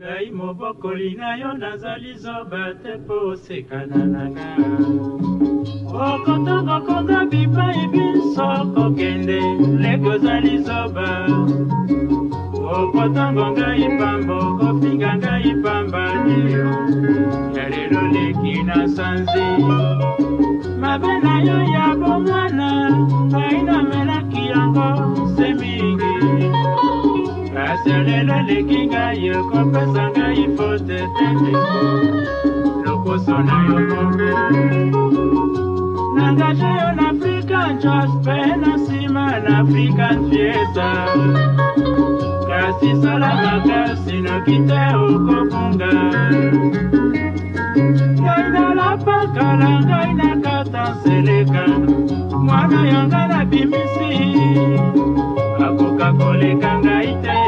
ngai mobokoli na yo nazali zoba te mpo osekana na nga okotokokonza bipai biso kokende leki ozali zoba okotango ngai pamba okofinga ngai pamba dio ya lelo leki na sanzi mabe na yo ya bomwa eleki ngai okopesa ngai pote te ndeko lokoso na yo moko nangaje yo na african jos mpe na nsima na african fiesta kasi sala makasi noki te okobunga ngai nalapakala ngai nakata nseleka mwana yanga nabimisi akoka koleka ngai te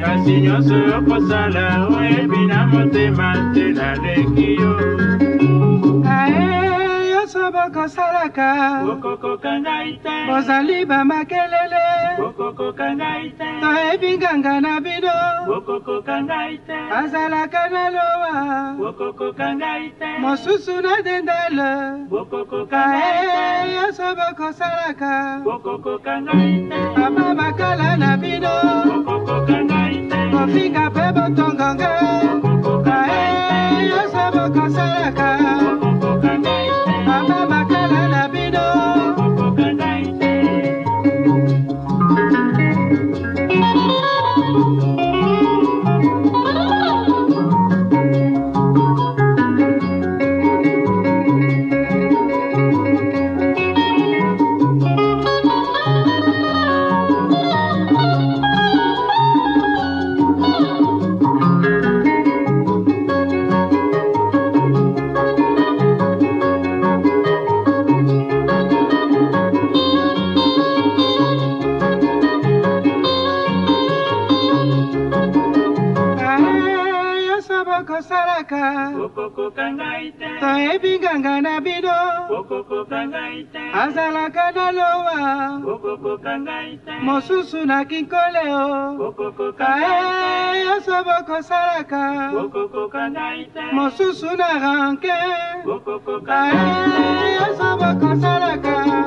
kasi nyonso okosala oyebi na motema te naleki yo nyonso bokosalaka bozali bamakelele toyebi nganga na bino azalaka na lowa mosusu na dendele aye nyonso bokosalaka papa makala na bino Africa, baby, don't bino bokosalaka toyebinganga na bino azalaka na lowa mosusu na kinkole o kae nyonso bokosalaka mosusu na ranke kae nyonso bokosalaka